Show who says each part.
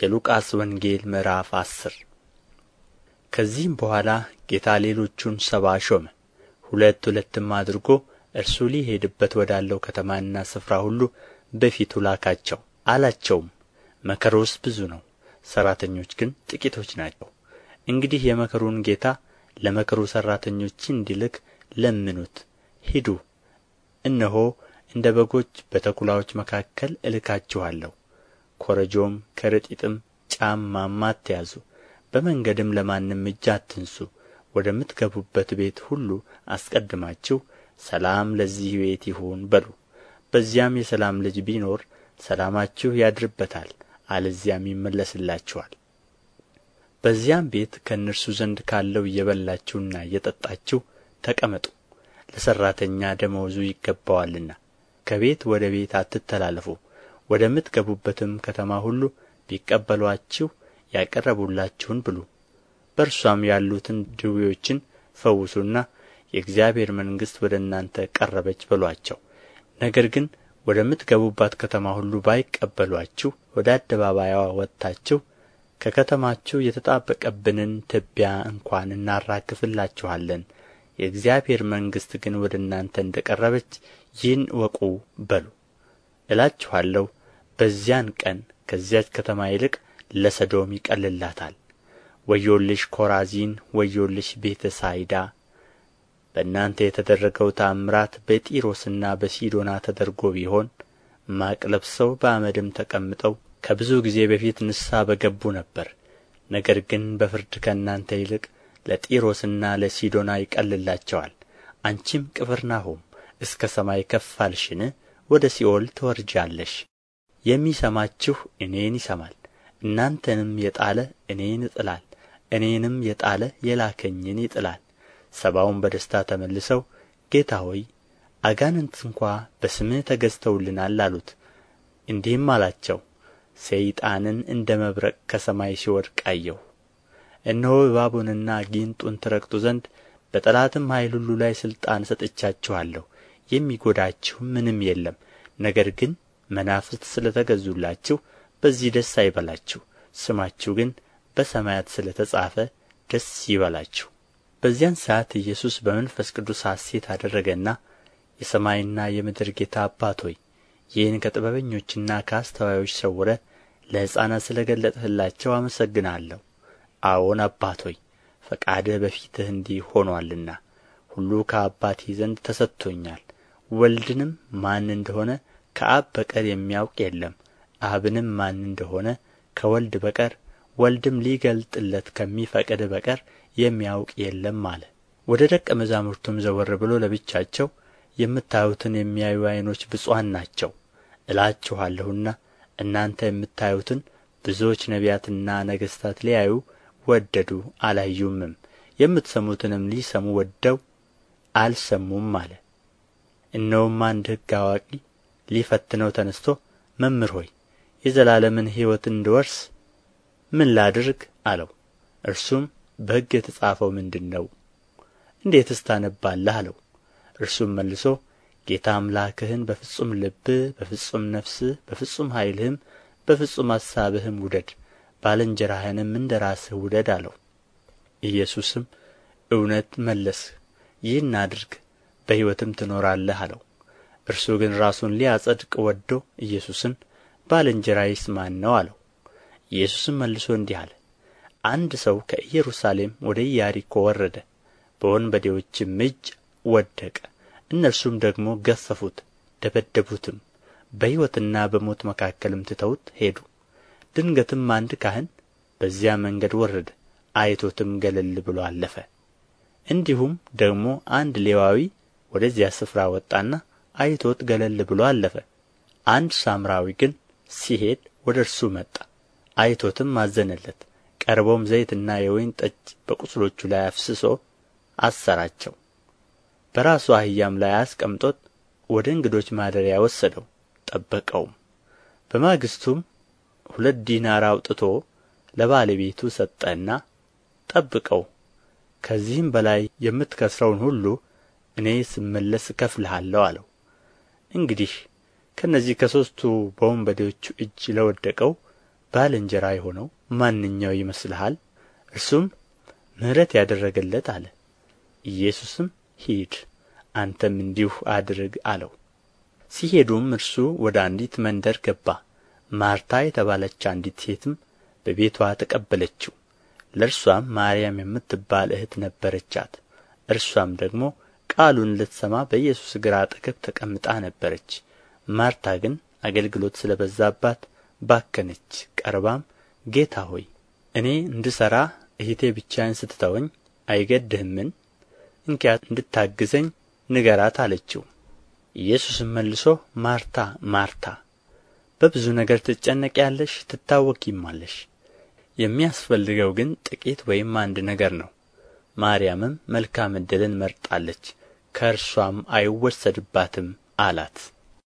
Speaker 1: የሉቃስ ወንጌል ምዕራፍ አስር። ከዚህም በኋላ ጌታ ሌሎቹን ሰባ ሾመ። ሁለት ሁለትም አድርጎ እርሱ ሊሄድበት ወዳለው ከተማና ስፍራ ሁሉ በፊቱ ላካቸው አላቸውም። መከሩስ ብዙ ነው ሠራተኞች ግን ጥቂቶች ናቸው። እንግዲህ የመከሩን ጌታ ለመከሩ ሠራተኞች እንዲልክ ለምኑት ሂዱ እነሆ እንደ በጎች በተኵላዎች መካከል እልካችኋለሁ ኮረጆም ከረጢትም ጫማም አትያዙ። በመንገድም ለማንም እጅ አትንሱ። ወደምትገቡበት ቤት ሁሉ አስቀድማችሁ ሰላም ለዚህ ቤት ይሁን በሉ። በዚያም የሰላም ልጅ ቢኖር ሰላማችሁ ያድርበታል አለዚያም ይመለስላችኋል። በዚያም ቤት ከእነርሱ ዘንድ ካለው እየበላችሁና እየጠጣችሁ ተቀመጡ። ለሠራተኛ ደመወዙ ይገባዋልና ከቤት ወደ ቤት አትተላለፉ ወደምትገቡበትም ከተማ ሁሉ ቢቀበሏችሁ ያቀረቡላችሁን ብሉ። በእርሷም ያሉትን ድውዮችን ፈውሱና የእግዚአብሔር መንግሥት ወደ እናንተ ቀረበች በሉአቸው ነገር ግን ወደምትገቡባት ከተማ ሁሉ ባይቀበሏችሁ ወደ አደባባይዋ ወጥታችሁ ከከተማችሁ የተጣበቀብንን ትቢያ እንኳን እናራግፍላችኋለን። የእግዚአብሔር መንግሥት ግን ወደ እናንተ እንደ ቀረበች ይህን እወቁ በሉ። እላችኋለሁ በዚያን ቀን ከዚያች ከተማ ይልቅ ለሰዶም ይቀልላታል። ወዮልሽ ኮራዚን ወዮልሽ ቤተ ሳይዳ! በእናንተ የተደረገው ተአምራት በጢሮስና በሲዶና ተደርጎ ቢሆን ማቅ ለብሰው በአመድም ተቀምጠው ከብዙ ጊዜ በፊት ንስሐ በገቡ ነበር። ነገር ግን በፍርድ ከእናንተ ይልቅ ለጢሮስና ለሲዶና ይቀልላቸዋል። አንቺም ቅፍርናሆም እስከ ሰማይ ከፍ አልሽን? ወደ ሲኦል ትወርጃለሽ የሚሰማችሁ እኔን ይሰማል። እናንተንም የጣለ እኔን ይጥላል። እኔንም የጣለ የላከኝን ይጥላል። ሰባውም በደስታ ተመልሰው ጌታ ሆይ አጋንንት እንኳ በስምህ ተገዝተውልናል አሉት። እንዲህም አላቸው ሰይጣንን እንደ መብረቅ ከሰማይ ሲወድቅ አየሁ። እነሆ እባቡንና ጊንጡን ትረግጡ ዘንድ በጠላትም ኃይል ሁሉ ላይ ሥልጣን ሰጥቻችኋለሁ። የሚጐዳችሁም ምንም የለም። ነገር ግን መናፍስት ስለ ተገዙላችሁ በዚህ ደስ አይበላችሁ። ስማችሁ ግን በሰማያት ስለ ተጻፈ ደስ ይበላችሁ። በዚያን ሰዓት ኢየሱስ በመንፈስ ቅዱስ ሐሴት አደረገና የሰማይና የምድር ጌታ አባት ሆይ ይህን ከጥበበኞችና ከአስተዋዮች ሰውረ ለሕፃናት ስለ ገለጥህላቸው አመሰግናለሁ። አዎን አባት ሆይ ፈቃድህ በፊትህ እንዲህ ሆኖአልና ሁሉ ከአባቴ ዘንድ ተሰጥቶኛል። ወልድንም ማን እንደሆነ ከአብ በቀር የሚያውቅ የለም። አብንም ማን እንደሆነ ከወልድ በቀር ወልድም ሊገልጥለት ከሚፈቅድ በቀር የሚያውቅ የለም አለ። ወደ ደቀ መዛሙርቱም ዘወር ብሎ ለብቻቸው የምታዩትን የሚያዩ ዓይኖች ብፁዓን ናቸው። እላችኋለሁና እናንተ የምታዩትን ብዙዎች ነቢያትና ነገሥታት ሊያዩ ወደዱ አላዩምም። የምትሰሙትንም ሊሰሙ ወደው አልሰሙም አለ። እነሆም አንድ ሕግ አዋቂ ሊፈትነው ተነስቶ መምህር ሆይ የዘላለምን ሕይወት እንድወርስ ምን ላድርግ? አለው። እርሱም በሕግ የተጻፈው ምንድር ነው? እንዴትስ ታነባለህ? አለው። እርሱም መልሶ ጌታ አምላክህን በፍጹም ልብህ በፍጹም ነፍስህ በፍጹም ኃይልህም በፍጹም አሳብህም ውደድ ባልንጀራህንም እንደ ራስህ ውደድ አለው። ኢየሱስም እውነት መለስህ ይህን አድርግ በሕይወትም ትኖራለህ አለው እርሱ ግን ራሱን ሊያጸድቅ ወዶ ኢየሱስን ባልንጀራዬስ ማን ነው አለው። ኢየሱስም መልሶ እንዲህ አለ አንድ ሰው ከኢየሩሳሌም ወደ ኢያሪኮ ወረደ በወንበዴዎችም እጅ ወደቀ እነርሱም ደግሞ ገፈፉት ደበደቡትም በሕይወትና በሞት መካከልም ትተውት ሄዱ። ድንገትም አንድ ካህን በዚያ መንገድ ወረደ አይቶትም ገለል ብሎ አለፈ። እንዲሁም ደግሞ አንድ ሌዋዊ ወደዚያ ስፍራ ወጣና አይቶት ገለል ብሎ አለፈ። አንድ ሳምራዊ ግን ሲሄድ ወደ እርሱ መጣ። አይቶትም አዘነለት። ቀርቦም ዘይትና የወይን ጠጅ በቁስሎቹ ላይ አፍስሶ አሰራቸው። በራሱ አህያም ላይ አስቀምጦት ወደ እንግዶች ማደሪያ ወሰደው ጠበቀውም። በማግስቱም ሁለት ዲናር አውጥቶ ለባለቤቱ ሰጠና ጠብቀው ከዚህም በላይ የምትከስረውን ሁሉ እኔ ስመለስ እከፍልሃለሁ አለው እንግዲህ ከእነዚህ ከሦስቱ በወንበዴዎቹ እጅ ለወደቀው ባልንጀራ የሆነው ማንኛው ይመስልሃል? እርሱም ምሕረት ያደረገለት አለ። ኢየሱስም ሂድ አንተም እንዲሁ አድርግ አለው። ሲሄዱም እርሱ ወደ አንዲት መንደር ገባ። ማርታ የተባለች አንዲት ሴትም በቤትዋ ተቀበለችው። ለእርሷም ማርያም የምትባል እህት ነበረቻት። እርሷም ደግሞ ቃሉን ልትሰማ በኢየሱስ እግር አጠገብ ተቀምጣ ነበረች። ማርታ ግን አገልግሎት ስለ በዛባት ባከነች ቀርባም ጌታ ሆይ እኔ እንድሠራ እህቴ ብቻዬን ስትተወኝ አይገድህምን? እንኪያ እንድታግዘኝ ንገራት አለችው። ኢየሱስም መልሶ ማርታ ማርታ በብዙ ነገር ትጨነቂያለሽ ትታወኪማለሽ። የሚያስፈልገው ግን ጥቂት ወይም አንድ ነገር ነው። ማርያምም መልካም ዕድልን መርጣለች ከእርሷም አይወሰድባትም አላት